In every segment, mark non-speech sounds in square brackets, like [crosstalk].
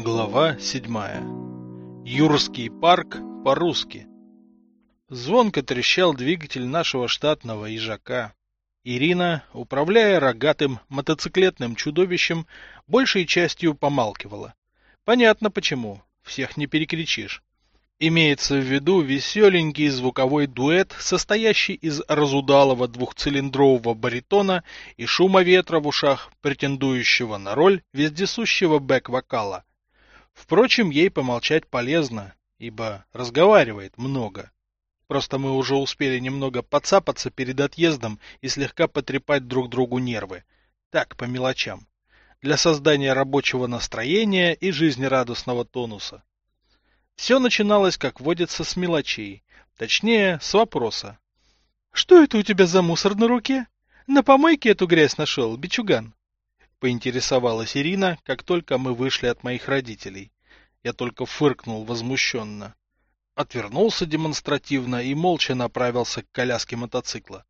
Глава седьмая. Юрский парк по-русски. Звонко трещал двигатель нашего штатного ежака. Ирина, управляя рогатым мотоциклетным чудовищем, большей частью помалкивала. Понятно почему, всех не перекричишь. Имеется в виду веселенький звуковой дуэт, состоящий из разудалого двухцилиндрового баритона и шума ветра в ушах, претендующего на роль вездесущего бэк-вокала. Впрочем, ей помолчать полезно, ибо разговаривает много. Просто мы уже успели немного подцапаться перед отъездом и слегка потрепать друг другу нервы. Так, по мелочам. Для создания рабочего настроения и жизнерадостного тонуса. Все начиналось, как водится, с мелочей. Точнее, с вопроса. «Что это у тебя за мусор на руке? На помойке эту грязь нашел, бичуган?» Поинтересовалась Ирина, как только мы вышли от моих родителей. Я только фыркнул возмущенно. Отвернулся демонстративно и молча направился к коляске мотоцикла.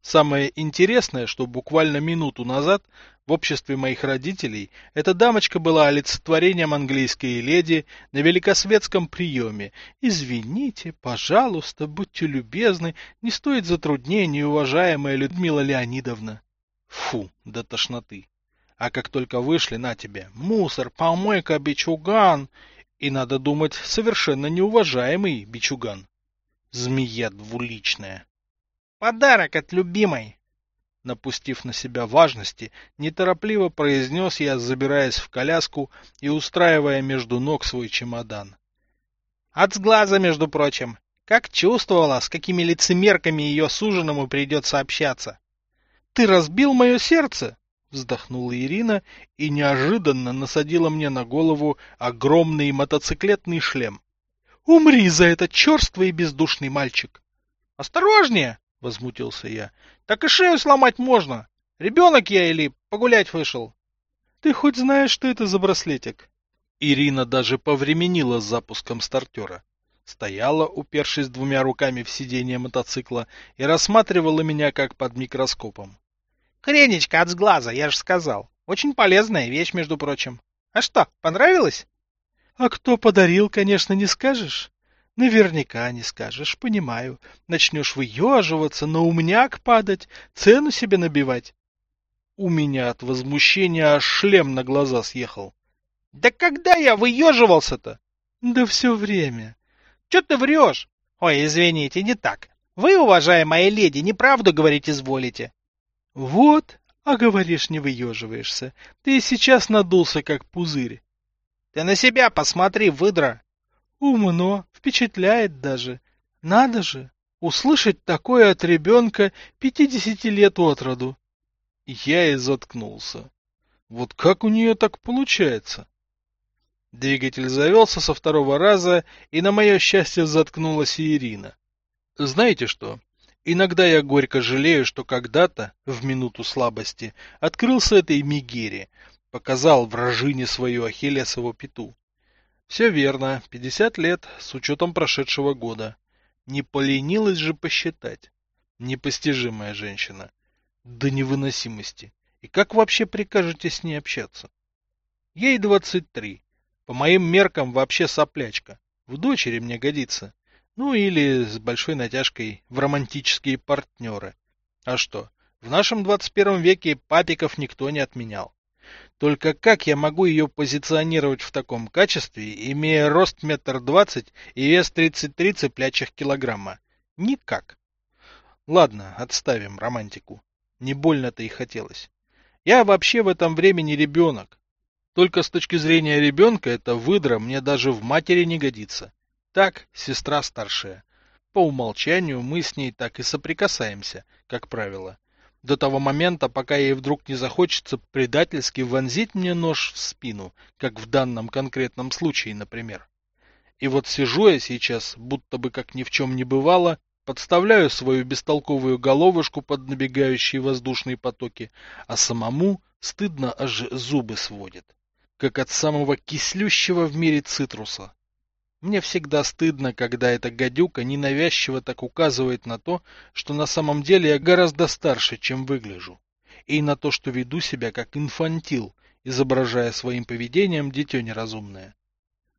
Самое интересное, что буквально минуту назад в обществе моих родителей эта дамочка была олицетворением английской леди на великосветском приеме. Извините, пожалуйста, будьте любезны, не стоит затруднений, уважаемая Людмила Леонидовна. Фу, до тошноты. А как только вышли, на тебе, мусор, помойка, бичуган, и, надо думать, совершенно неуважаемый бичуган. Змея двуличная. Подарок от любимой. Напустив на себя важности, неторопливо произнес я, забираясь в коляску и устраивая между ног свой чемодан. От сглаза, между прочим. Как чувствовала, с какими лицемерками ее суженому придется общаться. Ты разбил мое сердце? Вздохнула Ирина и неожиданно насадила мне на голову огромный мотоциклетный шлем. Умри за это, черствый и бездушный мальчик! Осторожнее! возмутился я. Так и шею сломать можно. Ребенок я или погулять вышел? Ты хоть знаешь, что это за браслетик? Ирина даже повременила с запуском стартера. Стояла, упершись двумя руками в сиденье мотоцикла, и рассматривала меня как под микроскопом. Кренечка от сглаза, я же сказал. Очень полезная вещь, между прочим. А что, понравилось? А кто подарил, конечно, не скажешь. Наверняка не скажешь, понимаю. Начнешь выеживаться, на умняк падать, цену себе набивать. У меня от возмущения аж шлем на глаза съехал. Да когда я выеживался-то? Да все время. Че ты врешь? Ой, извините, не так. Вы, уважаемая леди, неправду говорить изволите. Вот, а говоришь, не выеживаешься. Ты сейчас надулся, как пузырь. Ты на себя посмотри, выдра. Умно, впечатляет даже. Надо же, услышать такое от ребенка пятидесяти лет от роду. Я и заткнулся. Вот как у нее так получается? Двигатель завелся со второго раза, и на мое счастье заткнулась и Ирина. Знаете что? Иногда я горько жалею, что когда-то, в минуту слабости, открылся этой Мигере, показал вражине свою Ахиллесову пету. Все верно, 50 лет с учетом прошедшего года. Не поленилась же посчитать. Непостижимая женщина. До невыносимости. И как вообще прикажете с ней общаться? Ей 23. По моим меркам вообще соплячка. В дочери мне годится. Ну или с большой натяжкой в романтические партнеры. А что, в нашем 21 веке папиков никто не отменял. Только как я могу ее позиционировать в таком качестве, имея рост метр двадцать и вес тридцать три цыплячьих килограмма? Никак. Ладно, отставим романтику. Не больно-то и хотелось. Я вообще в этом времени ребенок. Только с точки зрения ребенка эта выдра мне даже в матери не годится. Так, сестра старшая. По умолчанию мы с ней так и соприкасаемся, как правило до того момента, пока ей вдруг не захочется предательски вонзить мне нож в спину, как в данном конкретном случае, например. И вот сижу я сейчас, будто бы как ни в чем не бывало, подставляю свою бестолковую головушку под набегающие воздушные потоки, а самому стыдно аж зубы сводит, как от самого кислющего в мире цитруса. Мне всегда стыдно, когда эта гадюка ненавязчиво так указывает на то, что на самом деле я гораздо старше, чем выгляжу, и на то, что веду себя как инфантил, изображая своим поведением дитё неразумное.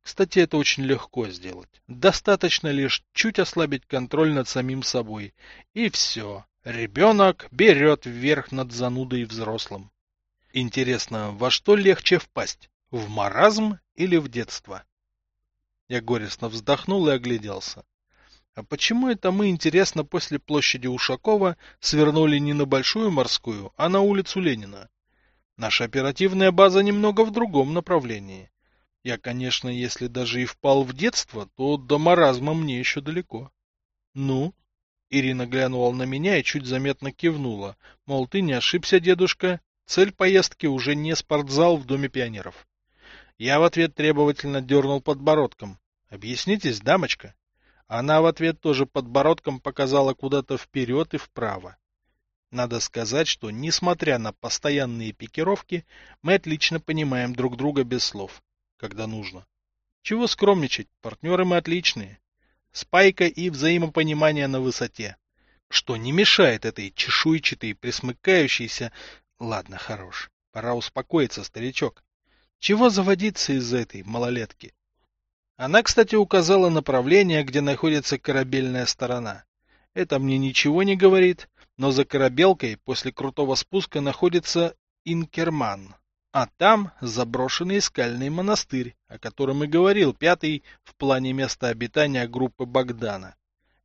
Кстати, это очень легко сделать. Достаточно лишь чуть ослабить контроль над самим собой. И все. Ребенок берет вверх над занудой взрослым. Интересно, во что легче впасть? В маразм или в детство? Я горестно вздохнул и огляделся. А почему это мы, интересно, после площади Ушакова свернули не на Большую Морскую, а на улицу Ленина? Наша оперативная база немного в другом направлении. Я, конечно, если даже и впал в детство, то до маразма мне еще далеко. Ну? Ирина глянула на меня и чуть заметно кивнула, мол, ты не ошибся, дедушка, цель поездки уже не спортзал в Доме пионеров. Я в ответ требовательно дернул подбородком. Объяснитесь, дамочка. Она в ответ тоже подбородком показала куда-то вперед и вправо. Надо сказать, что, несмотря на постоянные пикировки, мы отлично понимаем друг друга без слов когда нужно. Чего скромничать, партнеры мы отличные. Спайка и взаимопонимание на высоте. Что не мешает этой чешуйчатой, присмыкающейся... Ладно, хорош. Пора успокоиться, старичок. Чего заводиться из этой малолетки? Она, кстати, указала направление, где находится корабельная сторона. Это мне ничего не говорит, но за корабелкой после крутого спуска находится Инкерман. А там заброшенный скальный монастырь, о котором и говорил пятый в плане места обитания группы Богдана.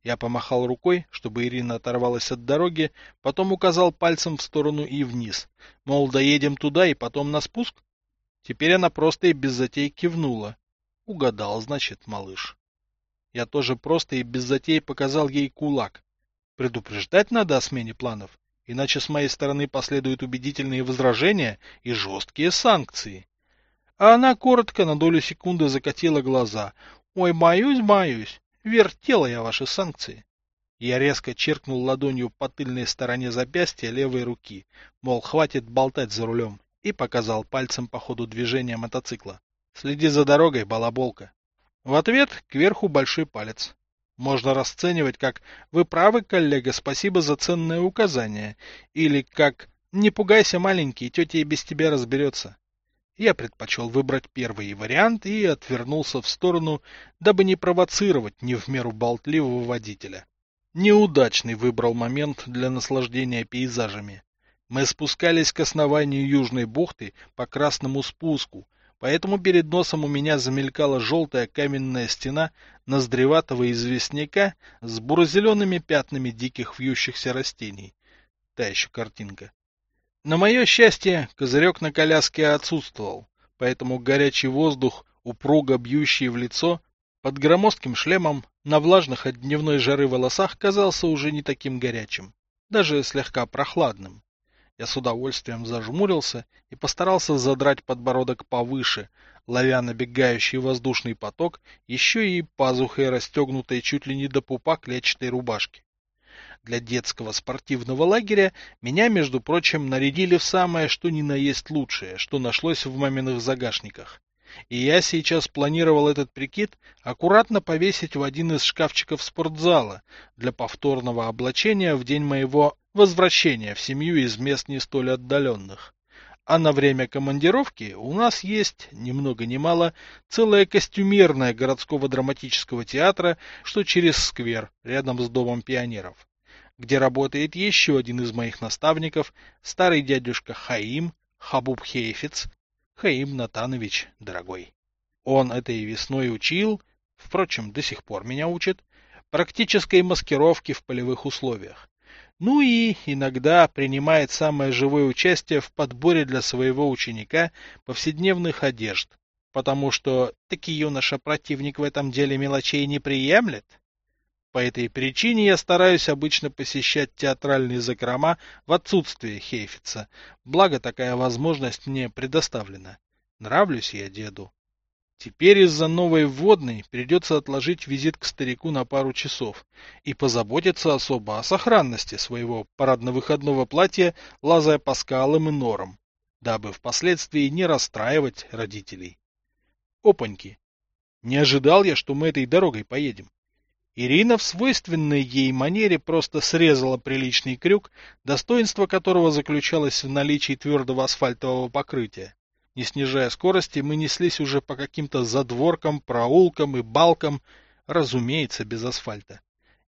Я помахал рукой, чтобы Ирина оторвалась от дороги, потом указал пальцем в сторону и вниз. Мол, доедем туда и потом на спуск? Теперь она просто и без затей кивнула. Угадал, значит, малыш. Я тоже просто и без затей показал ей кулак. Предупреждать надо о смене планов иначе с моей стороны последуют убедительные возражения и жесткие санкции. А она коротко на долю секунды закатила глаза. «Ой, боюсь, боюсь. Вертела я ваши санкции». Я резко черкнул ладонью по тыльной стороне запястья левой руки, мол, хватит болтать за рулем, и показал пальцем по ходу движения мотоцикла. «Следи за дорогой, балаболка». В ответ кверху большой палец можно расценивать как «Вы правы, коллега, спасибо за ценное указание» или как «Не пугайся, маленький, тетя и без тебя разберется». Я предпочел выбрать первый вариант и отвернулся в сторону, дабы не провоцировать не в меру болтливого водителя. Неудачный выбрал момент для наслаждения пейзажами. Мы спускались к основанию Южной бухты по красному спуску, Поэтому перед носом у меня замелькала желтая каменная стена ноздреватого известняка с буро-зелеными пятнами диких вьющихся растений. Та еще картинка. На мое счастье, козырек на коляске отсутствовал, поэтому горячий воздух, упруго бьющий в лицо, под громоздким шлемом, на влажных от дневной жары волосах казался уже не таким горячим, даже слегка прохладным. Я с удовольствием зажмурился и постарался задрать подбородок повыше, ловя набегающий воздушный поток, еще и пазухой расстегнутой чуть ли не до пупа клетчатой рубашки. Для детского спортивного лагеря меня, между прочим, нарядили в самое что ни на есть лучшее, что нашлось в маминых загашниках. И я сейчас планировал этот прикид аккуратно повесить в один из шкафчиков спортзала для повторного облачения в день моего возвращения в семью из мест не столь отдаленных. А на время командировки у нас есть, ни много ни мало, целая костюмерная городского драматического театра, что через сквер, рядом с Домом пионеров, где работает еще один из моих наставников, старый дядюшка Хаим, Хабуб Хейфиц, Хаим Натанович, дорогой. Он этой весной учил, впрочем, до сих пор меня учит, практической маскировки в полевых условиях. Ну и иногда принимает самое живое участие в подборе для своего ученика повседневных одежд, потому что таки юноша противник в этом деле мелочей не приемлет. По этой причине я стараюсь обычно посещать театральные закрома в отсутствие Хейфица, благо такая возможность мне предоставлена. Нравлюсь я деду. Теперь из-за новой вводной придется отложить визит к старику на пару часов и позаботиться особо о сохранности своего парадно-выходного платья, лазая по скалам и норам, дабы впоследствии не расстраивать родителей. Опаньки! Не ожидал я, что мы этой дорогой поедем. Ирина в свойственной ей манере просто срезала приличный крюк, достоинство которого заключалось в наличии твердого асфальтового покрытия Не снижая скорости, мы неслись уже по каким-то задворкам, проулкам и балкам, разумеется, без асфальта.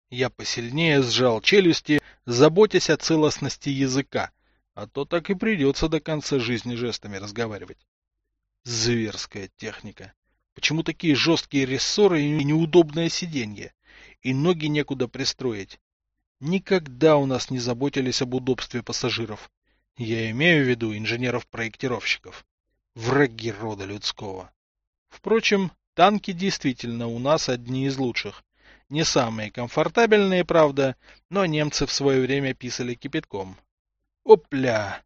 Я посильнее сжал челюсти, заботясь о целостности языка, а то так и придется до конца жизни жестами разговаривать. Зверская техника. Почему такие жесткие рессоры и неудобное сиденье? И ноги некуда пристроить. Никогда у нас не заботились об удобстве пассажиров. Я имею в виду инженеров-проектировщиков. Враги рода людского. Впрочем, танки действительно у нас одни из лучших. Не самые комфортабельные, правда, но немцы в свое время писали кипятком. Опля!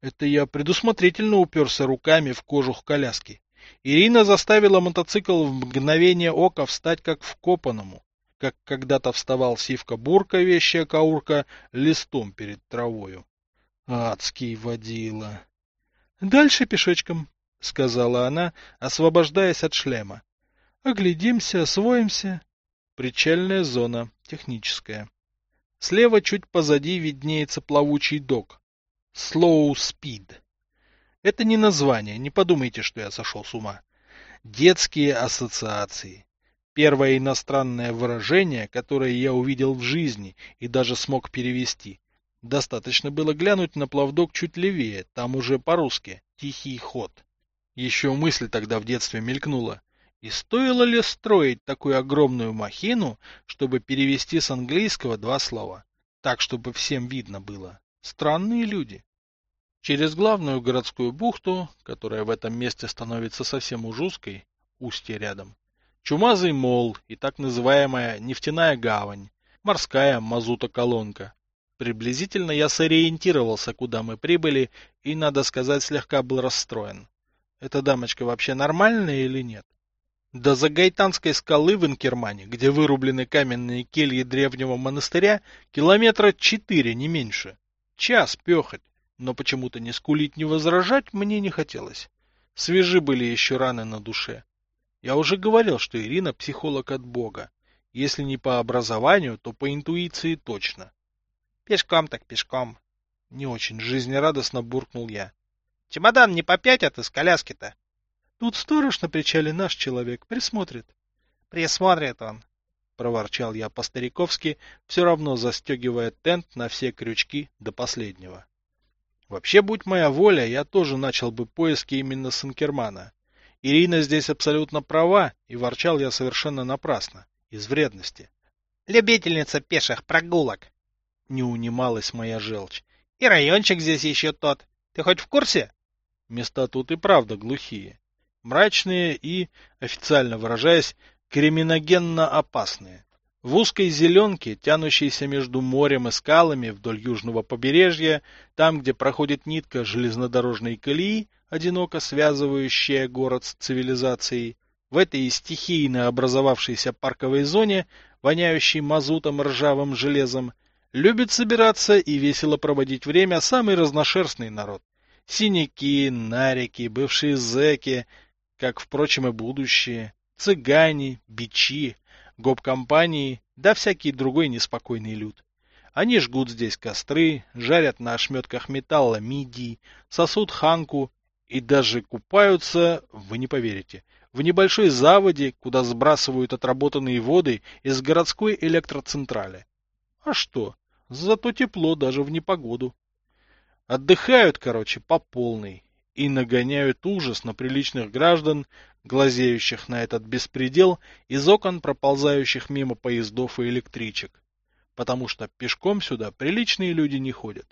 Это я предусмотрительно уперся руками в кожух коляски. Ирина заставила мотоцикл в мгновение ока встать как вкопанному, как когда-то вставал сивка-бурка, вещая каурка, листом перед травою. Адский водила. — Дальше пешочком, — сказала она, освобождаясь от шлема. — Оглядимся, освоимся. Причальная зона, техническая. Слева чуть позади виднеется плавучий док. Slow Speed. Это не название, не подумайте, что я сошел с ума. Детские ассоциации. Первое иностранное выражение, которое я увидел в жизни и даже смог перевести. Достаточно было глянуть на плавдок чуть левее, там уже по-русски «тихий ход». Еще мысль тогда в детстве мелькнула. И стоило ли строить такую огромную махину, чтобы перевести с английского два слова? Так, чтобы всем видно было. Странные люди. Через главную городскую бухту, которая в этом месте становится совсем уж узкой, устье рядом, чумазый мол и так называемая нефтяная гавань, морская мазутоколонка. Приблизительно я сориентировался, куда мы прибыли, и, надо сказать, слегка был расстроен. Эта дамочка вообще нормальная или нет? До Загайтанской скалы в Инкермане, где вырублены каменные кельи древнего монастыря, километра четыре, не меньше. Час пехать, но почему-то не скулить, не возражать мне не хотелось. Свежи были еще раны на душе. Я уже говорил, что Ирина психолог от Бога. Если не по образованию, то по интуиции точно. Пешком так пешком. Не очень жизнерадостно буркнул я. Чемодан не попятят из коляски-то. Тут сторож на причале наш человек присмотрит. Присмотрит он, проворчал я по-стариковски, все равно застегивая тент на все крючки до последнего. Вообще, будь моя воля, я тоже начал бы поиски именно с Инкермана. Ирина здесь абсолютно права, и ворчал я совершенно напрасно, из вредности. Любительница пеших прогулок. Не унималась моя желчь. И райончик здесь еще тот. Ты хоть в курсе? Места тут и правда глухие мрачные и, официально выражаясь, криминогенно опасные. В узкой зеленке, тянущейся между морем и скалами вдоль южного побережья, там, где проходит нитка железнодорожной колеи, одиноко связывающая город с цивилизацией, в этой стихийно образовавшейся парковой зоне, воняющей мазутом ржавым железом, любит собираться и весело проводить время самый разношерстный народ. Синяки, нарики, бывшие зэки, как, впрочем, и будущее, цыгане, бичи, гоп-компании, да всякий другой неспокойный люд. Они жгут здесь костры, жарят на ошметках металла мидии, сосут ханку и даже купаются, вы не поверите, в небольшой заводе, куда сбрасывают отработанные воды из городской электроцентрали. А что? Зато тепло даже в непогоду. Отдыхают, короче, по полной, и нагоняют ужас на приличных граждан, глазеющих на этот беспредел из окон проползающих мимо поездов и электричек, потому что пешком сюда приличные люди не ходят.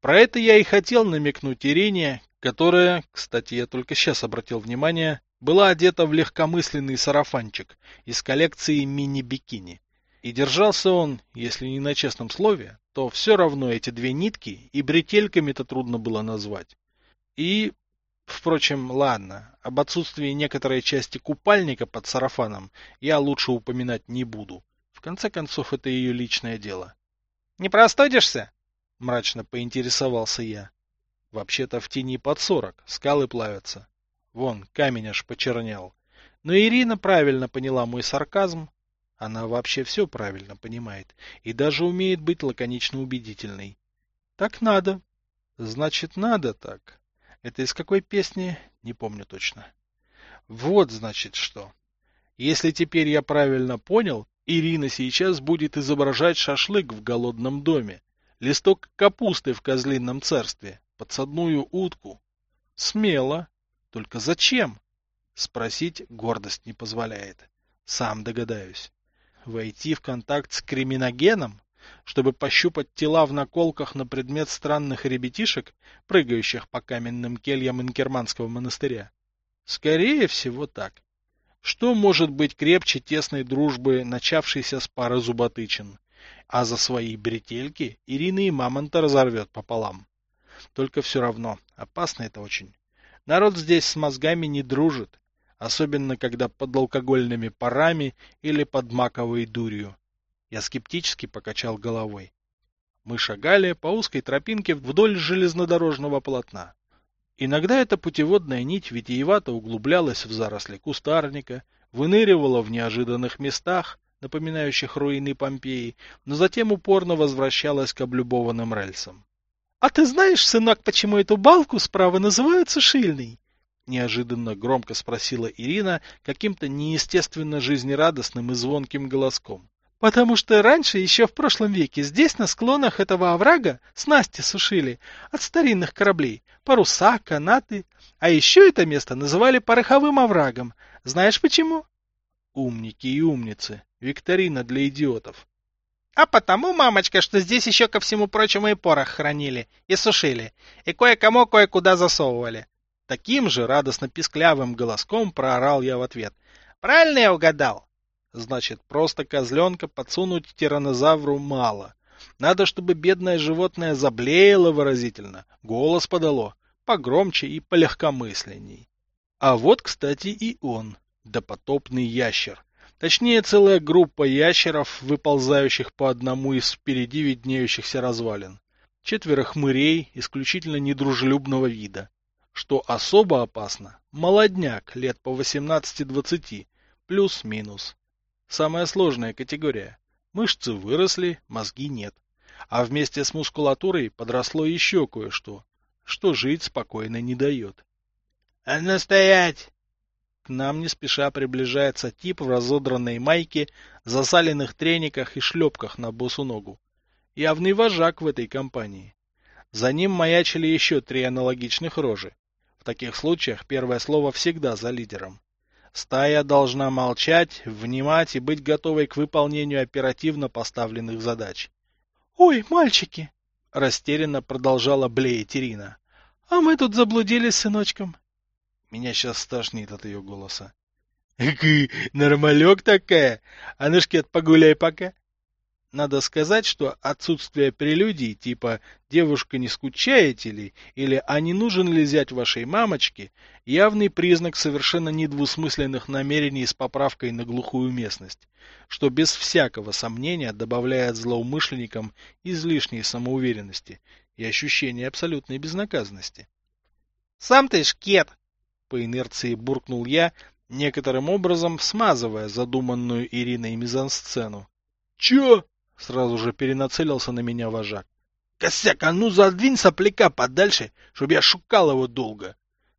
Про это я и хотел намекнуть Ирине, которая, кстати, я только сейчас обратил внимание, была одета в легкомысленный сарафанчик из коллекции мини-бикини. И держался он, если не на честном слове, то все равно эти две нитки и бретельками-то трудно было назвать. И, впрочем, ладно, об отсутствии некоторой части купальника под сарафаном я лучше упоминать не буду. В конце концов, это ее личное дело. — Не простудишься? — мрачно поинтересовался я. Вообще-то в тени под сорок, скалы плавятся. Вон, камень аж почернел. Но Ирина правильно поняла мой сарказм. Она вообще все правильно понимает и даже умеет быть лаконично убедительной. Так надо. Значит, надо так. Это из какой песни? Не помню точно. Вот, значит, что. Если теперь я правильно понял, Ирина сейчас будет изображать шашлык в голодном доме, листок капусты в козлином царстве, подсадную утку. Смело. Только зачем? Спросить гордость не позволяет. Сам догадаюсь. Войти в контакт с криминогеном? чтобы пощупать тела в наколках на предмет странных ребятишек, прыгающих по каменным кельям Инкерманского монастыря? Скорее всего так. Что может быть крепче тесной дружбы, начавшейся с пары зуботычин? А за свои бретельки Ирина и Мамонта разорвет пополам. Только все равно, опасно это очень. Народ здесь с мозгами не дружит, особенно когда под алкогольными парами или под маковой дурью. Я скептически покачал головой. Мы шагали по узкой тропинке вдоль железнодорожного полотна. Иногда эта путеводная нить витиевато углублялась в заросли кустарника, выныривала в неожиданных местах, напоминающих руины Помпеи, но затем упорно возвращалась к облюбованным рельсам. — А ты знаешь, сынок, почему эту балку справа называют сушильной? — неожиданно громко спросила Ирина каким-то неестественно жизнерадостным и звонким голоском. Потому что раньше, еще в прошлом веке, здесь на склонах этого оврага снасти сушили от старинных кораблей, паруса, канаты. А еще это место называли пороховым оврагом. Знаешь почему? Умники и умницы. Викторина для идиотов. А потому, мамочка, что здесь еще ко всему прочему и порох хранили, и сушили, и кое-кому кое-куда засовывали. Таким же радостно писклявым голоском проорал я в ответ. Правильно я угадал? Значит, просто козленка подсунуть тиранозавру мало. Надо, чтобы бедное животное заблеяло выразительно, голос подало, погромче и полегкомысленней. А вот, кстати, и он, допотопный ящер. Точнее, целая группа ящеров, выползающих по одному из впереди виднеющихся развалин. Четверо хмырей исключительно недружелюбного вида. Что особо опасно, молодняк лет по 18-20, плюс-минус. Самая сложная категория. Мышцы выросли, мозги нет. А вместе с мускулатурой подросло еще кое-что, что жить спокойно не дает. «А ну стоять!» К нам не спеша приближается тип в разодранной майке, засаленных трениках и шлепках на босу ногу. Явный вожак в этой компании. За ним маячили еще три аналогичных рожи. В таких случаях первое слово всегда за лидером. Стая должна молчать, внимать и быть готовой к выполнению оперативно поставленных задач. «Ой, мальчики!» — растерянно продолжала блеять Ирина. «А мы тут заблудились с сыночком». Меня сейчас стошнит от ее голоса. «Нормалек такая! А ну, шкет, погуляй пока!» Надо сказать, что отсутствие прелюдий типа «девушка, не скучаете ли?» или «а не нужен ли зять вашей мамочки» явный признак совершенно недвусмысленных намерений с поправкой на глухую местность, что без всякого сомнения добавляет злоумышленникам излишней самоуверенности и ощущения абсолютной безнаказанности. «Сам ты шкет!» — по инерции буркнул я, некоторым образом смазывая задуманную Ириной мизансцену. «Чё?» Сразу же перенацелился на меня вожак. Косяк, а ну задвинь сопляка подальше, чтоб я шукал его долго.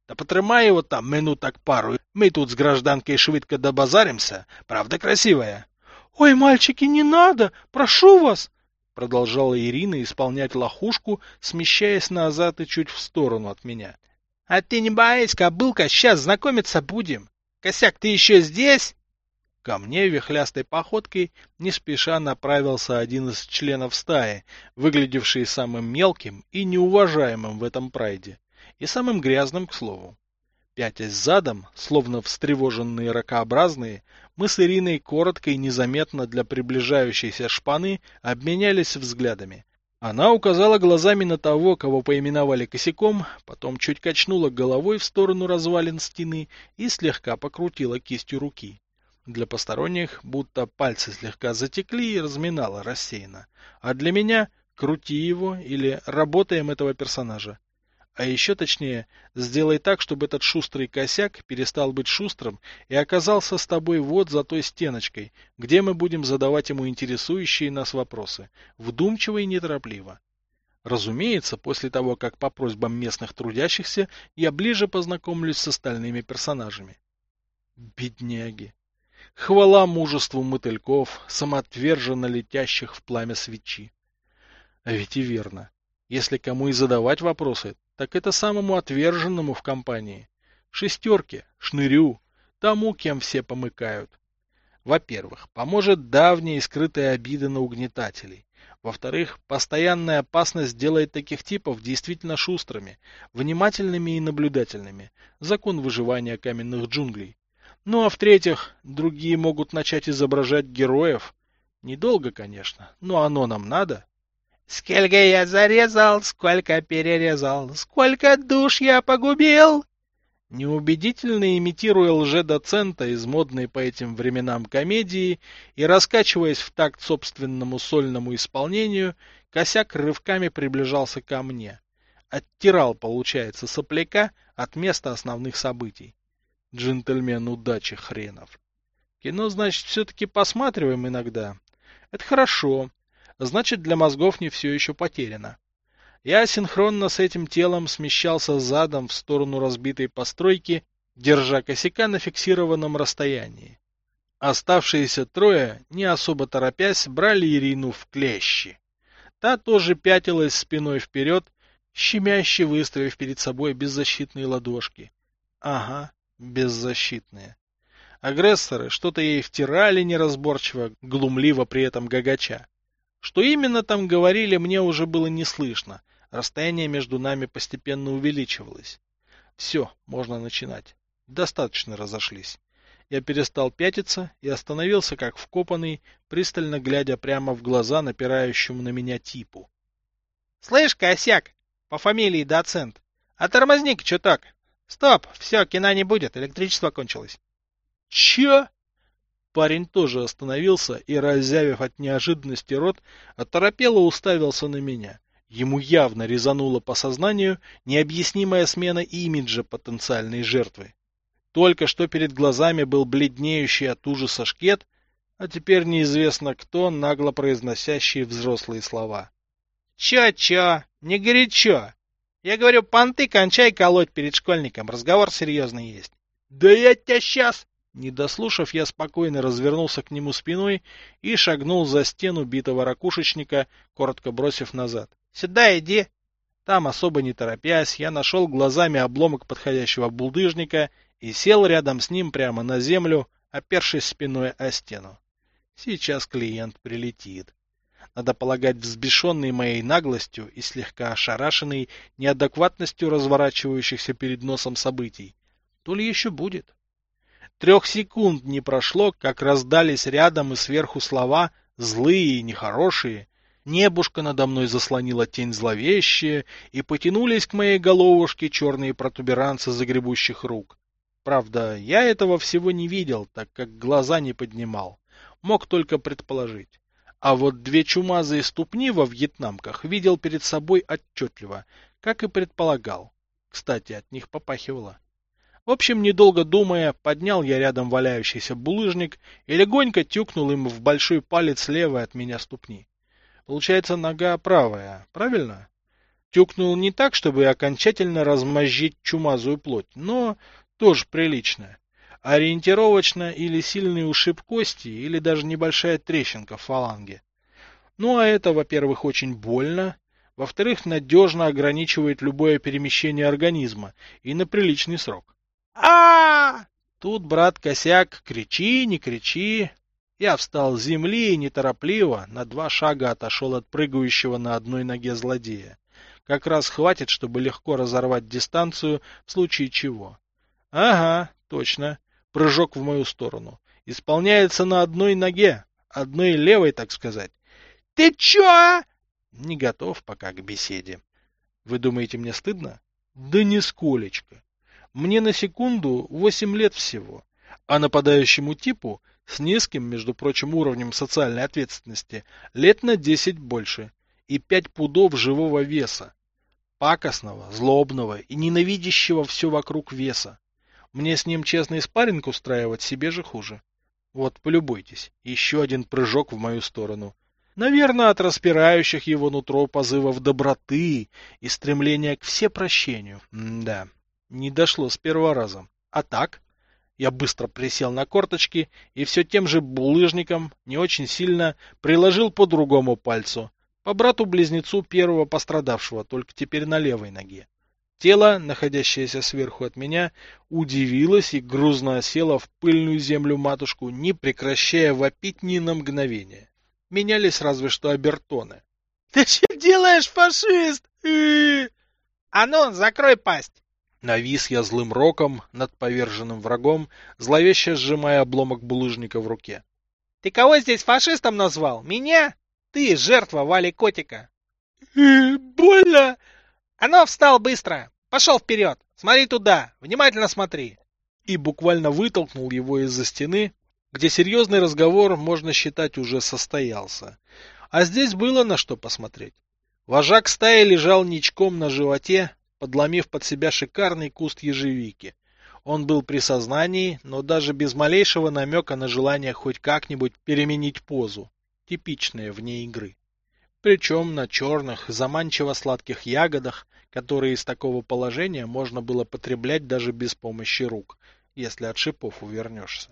Да потрымай его там минут так пару. Мы тут с гражданкой швидко добазаримся. Правда красивая? Ой, мальчики, не надо! Прошу вас! Продолжала Ирина исполнять лохушку, смещаясь назад и чуть в сторону от меня. А ты не боись, кобылка, сейчас знакомиться будем. Косяк, ты еще здесь? Ко мне вихлястой походкой не спеша направился один из членов стаи, выглядевший самым мелким и неуважаемым в этом прайде, и самым грязным, к слову. Пятясь задом, словно встревоженные ракообразные, мы с Ириной коротко и незаметно для приближающейся шпаны обменялись взглядами. Она указала глазами на того, кого поименовали косяком, потом чуть качнула головой в сторону развалин стены и слегка покрутила кистью руки. Для посторонних будто пальцы слегка затекли и разминало рассеянно. А для меня крути его или работаем этого персонажа. А еще точнее, сделай так, чтобы этот шустрый косяк перестал быть шустрым и оказался с тобой вот за той стеночкой, где мы будем задавать ему интересующие нас вопросы, вдумчиво и неторопливо. Разумеется, после того, как по просьбам местных трудящихся я ближе познакомлюсь с остальными персонажами. Бедняги. Хвала мужеству мотыльков, самоотверженно летящих в пламя свечи. А ведь и верно. Если кому и задавать вопросы, так это самому отверженному в компании. Шестерке, шнырю, тому, кем все помыкают. Во-первых, поможет давняя и скрытая обида на угнетателей. Во-вторых, постоянная опасность делает таких типов действительно шустрыми, внимательными и наблюдательными. Закон выживания каменных джунглей. Ну а в-третьих, другие могут начать изображать героев. Недолго, конечно, но оно нам надо. Сколько я зарезал, сколько перерезал, сколько душ я погубил, Неубедительно имитируя лже-доцента из модной по этим временам комедии и раскачиваясь в такт собственному сольному исполнению, косяк рывками приближался ко мне. Оттирал, получается, сопляка от места основных событий. Джентльмен удачи хренов. Кино, значит, все-таки посматриваем иногда. Это хорошо. Значит, для мозгов не все еще потеряно. Я синхронно с этим телом смещался задом в сторону разбитой постройки, держа косяка на фиксированном расстоянии. Оставшиеся трое, не особо торопясь, брали Ирину в клещи. Та тоже пятилась спиной вперед, щемяще выставив перед собой беззащитные ладошки. Ага, беззащитные. Агрессоры что-то ей втирали неразборчиво, глумливо при этом гагача. Что именно там говорили, мне уже было не слышно. Расстояние между нами постепенно увеличивалось. Все, можно начинать. Достаточно разошлись. Я перестал пятиться и остановился как вкопанный, пристально глядя прямо в глаза напирающему на меня типу. — Слышь, косяк, по фамилии доцент, а тормозни-ка что так? Стоп, все, кино не будет, электричество кончилось. — Че? Парень тоже остановился и, раззявив от неожиданности рот, оторопело уставился на меня. Ему явно резануло по сознанию необъяснимая смена имиджа потенциальной жертвы. Только что перед глазами был бледнеющий от ужаса шкет, а теперь неизвестно кто, нагло произносящий взрослые слова. «Чё-чё? Не горячо! Я говорю, понты кончай колоть перед школьником, разговор серьезный есть». «Да я тебя сейчас!» Не дослушав, я спокойно развернулся к нему спиной и шагнул за стену битого ракушечника, коротко бросив назад. «Сюда иди!» Там, особо не торопясь, я нашел глазами обломок подходящего булдыжника и сел рядом с ним прямо на землю, опершись спиной о стену. Сейчас клиент прилетит. Надо полагать, взбешенный моей наглостью и слегка ошарашенный неадекватностью разворачивающихся перед носом событий. То ли еще будет. Трех секунд не прошло, как раздались рядом и сверху слова, злые и нехорошие. Небушка надо мной заслонила тень зловещая, и потянулись к моей головушке черные протуберанцы загребущих рук. Правда, я этого всего не видел, так как глаза не поднимал. Мог только предположить. А вот две чумазые ступни во вьетнамках видел перед собой отчетливо, как и предполагал. Кстати, от них попахивало. В общем, недолго думая, поднял я рядом валяющийся булыжник и легонько тюкнул им в большой палец левой от меня ступни. Получается, нога правая, правильно? Тюкнул не так, чтобы окончательно размозжить чумазую плоть, но тоже прилично. Ориентировочно или сильный ушиб кости, или даже небольшая трещинка в фаланге. Ну а это, во-первых, очень больно, во-вторых, надежно ограничивает любое перемещение организма и на приличный срок а Тут, брат Косяк, кричи, не кричи. Я встал с земли и неторопливо на два шага отошел от прыгающего на одной ноге злодея. Как раз хватит, чтобы легко разорвать дистанцию в случае чего. Ага, точно. Прыжок в мою сторону. Исполняется на одной ноге. Одной левой, так сказать. Ты чё? Не готов пока к беседе. Вы думаете, мне стыдно? Да нисколечко. Мне на секунду восемь лет всего, а нападающему типу с низким, между прочим, уровнем социальной ответственности лет на десять больше и пять пудов живого веса. Пакостного, злобного и ненавидящего все вокруг веса. Мне с ним честный спарринг устраивать себе же хуже. Вот, полюбуйтесь, еще один прыжок в мою сторону. Наверное, от распирающих его нутро позывов доброты и стремления к всепрощению. М да, не дошло с первого раза. А так? Я быстро присел на корточки и все тем же булыжником, не очень сильно, приложил по другому пальцу, по брату-близнецу первого пострадавшего, только теперь на левой ноге. Тело, находящееся сверху от меня, удивилось и грузно осело в пыльную землю матушку, не прекращая вопить ни на мгновение. Менялись разве что обертоны. [laughs] — Ты что делаешь, фашист? А ну, закрой пасть! Навис я злым роком над поверженным врагом, зловеще сжимая обломок булыжника в руке. — Ты кого здесь фашистом назвал? Меня? Ты жертва Вали Котика. — Больно! Оно встал быстро! Пошел вперед! Смотри туда! Внимательно смотри! И буквально вытолкнул его из-за стены, где серьезный разговор, можно считать, уже состоялся. А здесь было на что посмотреть. Вожак стаи лежал ничком на животе, подломив под себя шикарный куст ежевики. Он был при сознании, но даже без малейшего намека на желание хоть как-нибудь переменить позу, типичное вне игры причем на черных, заманчиво сладких ягодах, которые из такого положения можно было потреблять даже без помощи рук, если от шипов увернешься.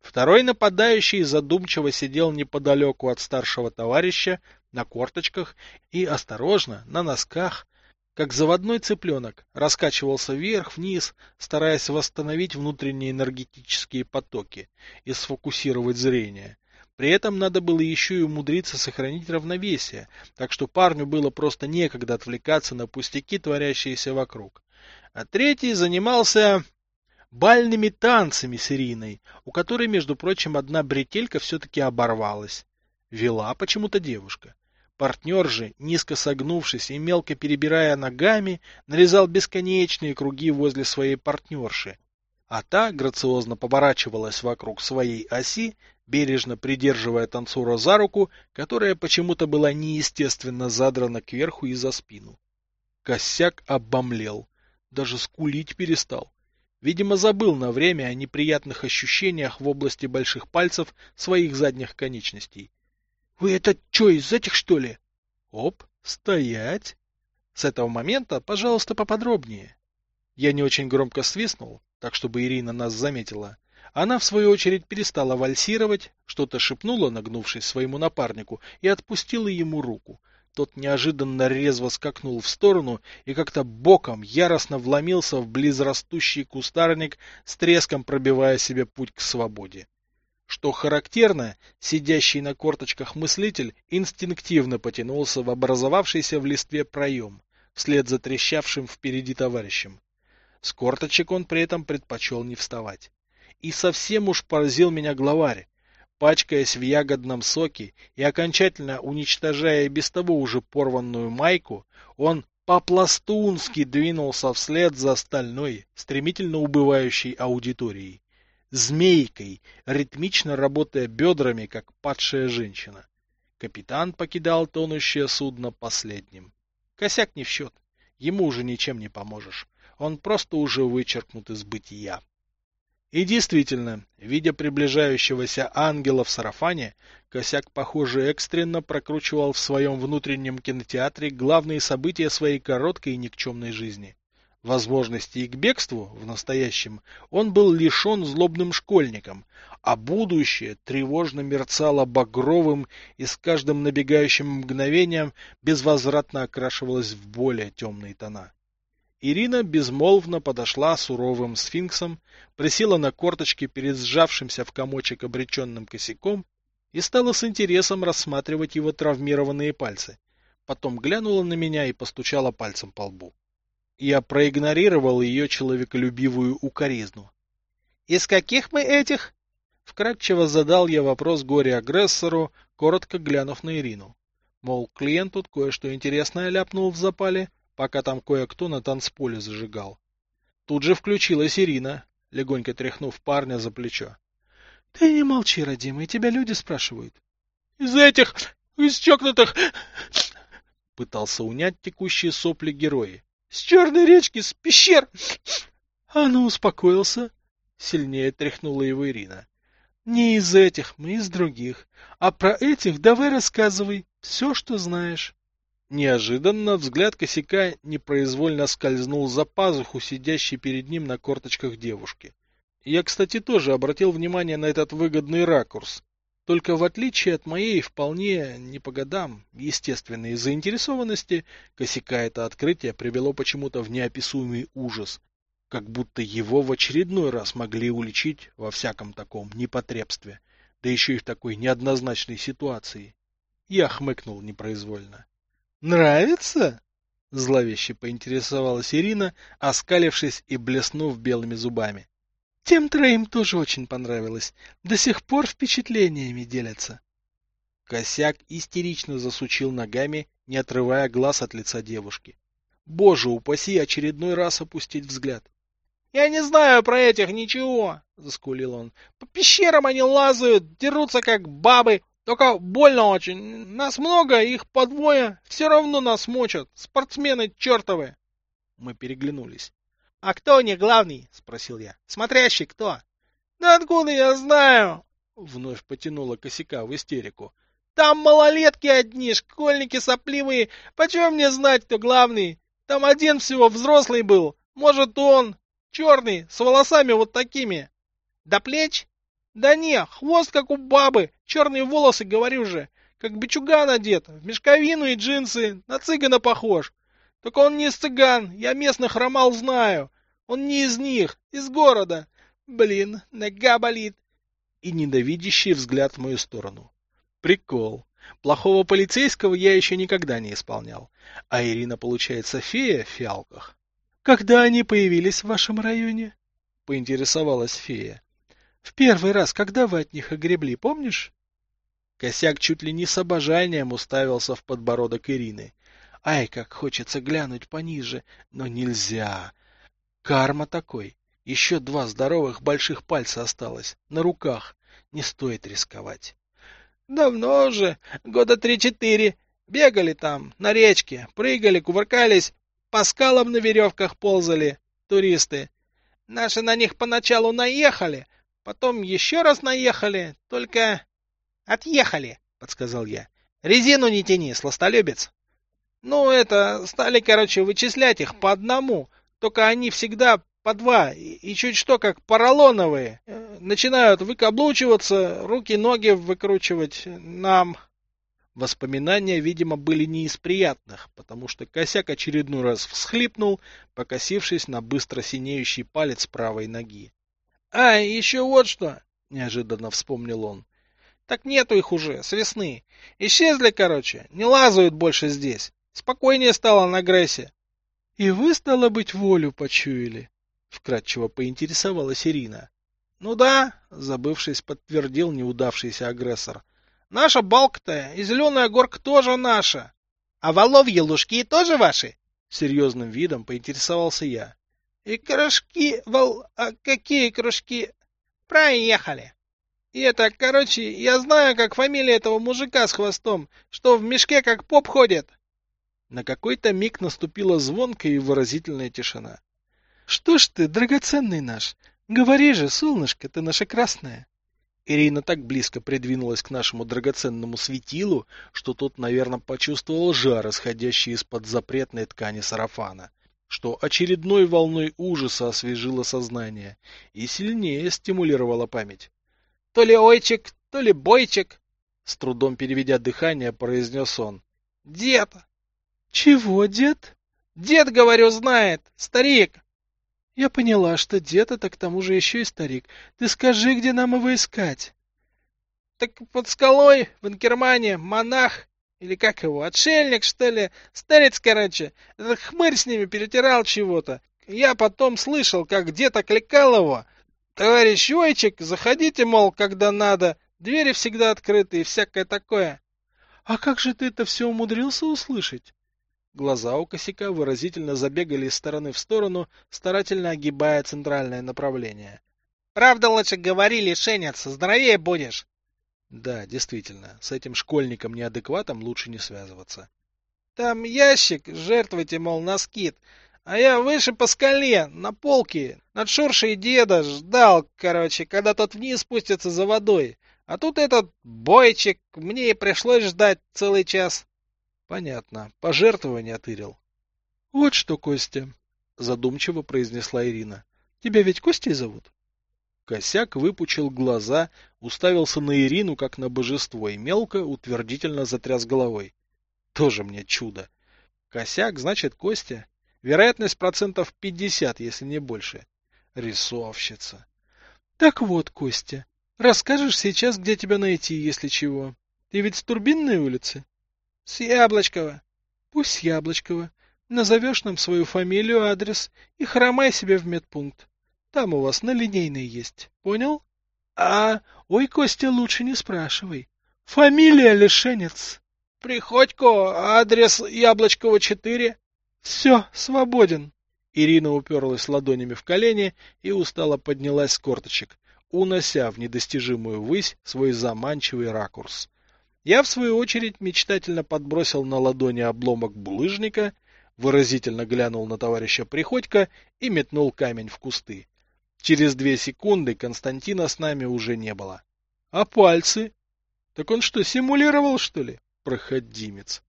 Второй нападающий задумчиво сидел неподалеку от старшего товарища на корточках и осторожно, на носках, как заводной цыпленок, раскачивался вверх-вниз, стараясь восстановить внутренние энергетические потоки и сфокусировать зрение, при этом надо было еще и умудриться сохранить равновесие, так что парню было просто некогда отвлекаться на пустяки, творящиеся вокруг. А третий занимался бальными танцами с Ириной, у которой, между прочим, одна бретелька все-таки оборвалась. Вела почему-то девушка. Партнер же, низко согнувшись и мелко перебирая ногами, нарезал бесконечные круги возле своей партнерши, а та грациозно поворачивалась вокруг своей оси, бережно придерживая танцора за руку, которая почему-то была неестественно задрана кверху и за спину. Косяк обомлел, даже скулить перестал. Видимо, забыл на время о неприятных ощущениях в области больших пальцев своих задних конечностей. — Вы это что, из этих, что ли? — Оп, стоять! С этого момента, пожалуйста, поподробнее. Я не очень громко свистнул, так чтобы Ирина нас заметила. Она, в свою очередь, перестала вальсировать, что-то шепнула, нагнувшись своему напарнику, и отпустила ему руку. Тот неожиданно резво скакнул в сторону и как-то боком яростно вломился в близрастущий кустарник, с треском пробивая себе путь к свободе. Что характерно, сидящий на корточках мыслитель инстинктивно потянулся в образовавшийся в листве проем, вслед за трещавшим впереди товарищем. С корточек он при этом предпочел не вставать. И совсем уж поразил меня главарь. Пачкаясь в ягодном соке и окончательно уничтожая без того уже порванную майку, он по-пластунски двинулся вслед за остальной, стремительно убывающей аудиторией. Змейкой, ритмично работая бедрами, как падшая женщина. Капитан покидал тонущее судно последним. Косяк не в счет. Ему уже ничем не поможешь он просто уже вычеркнут из бытия. И действительно, видя приближающегося ангела в сарафане, Косяк, похоже, экстренно прокручивал в своем внутреннем кинотеатре главные события своей короткой и никчемной жизни. Возможности и к бегству в настоящем он был лишен злобным школьником, а будущее тревожно мерцало багровым и с каждым набегающим мгновением безвозвратно окрашивалось в более темные тона. Ирина безмолвно подошла суровым сфинксом, присела на корточки перед сжавшимся в комочек обреченным косяком и стала с интересом рассматривать его травмированные пальцы. Потом глянула на меня и постучала пальцем по лбу. Я проигнорировал ее человеколюбивую укоризну. — Из каких мы этих? Вкратчиво задал я вопрос горе-агрессору, коротко глянув на Ирину. Мол, клиент тут кое-что интересное ляпнул в запале, пока там кое-кто на танцполе зажигал. Тут же включилась Ирина, легонько тряхнув парня за плечо. — Ты не молчи, родимый, тебя люди спрашивают. — Из этих, из чокнутых... Пытался унять текущие сопли герои. — С черной речки, с пещер... — А ну, успокоился. Сильнее тряхнула его Ирина. — Не из этих, мы из других. А про этих давай рассказывай все, что знаешь. Неожиданно взгляд косяка непроизвольно скользнул за пазуху сидящей перед ним на корточках девушки. Я, кстати, тоже обратил внимание на этот выгодный ракурс. Только в отличие от моей вполне не по годам естественной заинтересованности, косяка это открытие привело почему-то в неописуемый ужас, как будто его в очередной раз могли уличить во всяком таком непотребстве, да еще и в такой неоднозначной ситуации. Я хмыкнул непроизвольно. «Нравится?» — зловеще поинтересовалась Ирина, оскалившись и блеснув белыми зубами. Тем троим тоже очень понравилось. До сих пор впечатлениями делятся. Косяк истерично засучил ногами, не отрывая глаз от лица девушки. Боже упаси очередной раз опустить взгляд. — Я не знаю про этих ничего, — заскулил он. — По пещерам они лазают, дерутся как бабы, только больно очень. Нас много, их по двое, все равно нас мочат. Спортсмены чертовы. Мы переглянулись. — А кто них главный? — спросил я. — Смотрящий кто? — Да откуда я знаю? — вновь потянула косяка в истерику. — Там малолетки одни, школьники сопливые. Почем мне знать, кто главный? Там один всего взрослый был. Может, он. Черный, с волосами вот такими. — До плеч? — Да не, хвост как у бабы. Черные волосы, говорю же. Как бичуган одет, в мешковину и джинсы. На цыгана похож. Так он не из цыган, я местных хромал знаю. Он не из них, из города. Блин, нога болит. И ненавидящий взгляд в мою сторону. Прикол. Плохого полицейского я еще никогда не исполнял. А Ирина, получается, фея в фиалках. Когда они появились в вашем районе? Поинтересовалась фея. В первый раз, когда вы от них огребли, помнишь? Косяк чуть ли не с обожанием уставился в подбородок Ирины. Ай, как хочется глянуть пониже, но нельзя. Карма такой. Еще два здоровых больших пальца осталось, на руках. Не стоит рисковать. Давно же, года три-четыре. Бегали там, на речке, прыгали, кувыркались, по скалам на веревках ползали, туристы. Наши на них поначалу наехали, потом еще раз наехали, только... Отъехали, подсказал я. Резину не тяни, сластолюбец. Ну, это, стали, короче, вычислять их по одному, только они всегда по два, и чуть что как поролоновые. Э, начинают выкаблучиваться, руки-ноги выкручивать нам. Воспоминания, видимо, были не из приятных, потому что косяк очередной раз всхлипнул, покосившись на быстро синеющий палец правой ноги. — А, еще вот что! — неожиданно вспомнил он. — Так нету их уже, с весны. Исчезли, короче, не лазают больше здесь. Спокойнее стало на Грессе. — И вы, стало быть, волю почуяли? — вкратчиво поинтересовалась Ирина. — Ну да, — забывшись, подтвердил неудавшийся агрессор. — Наша балка-то и зеленая горка тоже наша. — А воловьи лужки тоже ваши? — серьезным видом поинтересовался я. — И кружки, вол... А какие кружки? Проехали. И это, короче, я знаю, как фамилия этого мужика с хвостом, что в мешке как поп ходит. На какой-то миг наступила звонкая и выразительная тишина. — Что ж ты, драгоценный наш, говори же, солнышко, ты наша красная. Ирина так близко придвинулась к нашему драгоценному светилу, что тот, наверное, почувствовал жар, исходящий из-под запретной ткани сарафана, что очередной волной ужаса освежило сознание и сильнее стимулировало память. — То ли ойчик, то ли бойчик, — с трудом переведя дыхание, произнес он. — Дед, чего, дед? Дед, говорю, знает. Старик. Я поняла, что дед это к тому же еще и старик. Ты скажи, где нам его искать? Так под скалой, в Инкермане, монах. Или как его, отшельник, что ли? Старец, короче. Этот хмырь с ними перетирал чего-то. Я потом слышал, как дед окликал его. Товарищ Ойчик, заходите, мол, когда надо. Двери всегда открыты и всякое такое. А как же ты это все умудрился услышать? Глаза у косяка выразительно забегали из стороны в сторону, старательно огибая центральное направление. «Правда лучше говорили, Шенец, здоровее будешь!» Да, действительно, с этим школьником-неадекватом лучше не связываться. «Там ящик, жертвуйте, мол, на скид, А я выше по скале, на полке, над Шуршей деда, ждал, короче, когда тот вниз спустится за водой. А тут этот бойчик, мне и пришлось ждать целый час. Понятно, пожертвование отырил. Вот что, Костя, задумчиво произнесла Ирина. Тебя ведь Костей зовут? Косяк выпучил глаза, уставился на Ирину, как на божество, и мелко утвердительно затряс головой. Тоже мне чудо. Косяк, значит, Костя. Вероятность процентов пятьдесят, если не больше. Рисовщица. Так вот, Костя, расскажешь сейчас, где тебя найти, если чего. Ты ведь с Турбинной улицы? С Яблочкова. Пусть с Яблочкова. Назовешь нам свою фамилию, адрес и хромай себе в медпункт. Там у вас на линейной есть. Понял? А, ой, Костя, лучше не спрашивай. Фамилия Лишенец. Приходько, адрес Яблочкова 4. Все, свободен. Ирина уперлась ладонями в колени и устало поднялась с корточек, унося в недостижимую высь свой заманчивый ракурс. Я, в свою очередь, мечтательно подбросил на ладони обломок булыжника, выразительно глянул на товарища Приходько и метнул камень в кусты. Через две секунды Константина с нами уже не было. А пальцы? Так он что, симулировал, что ли? Проходимец.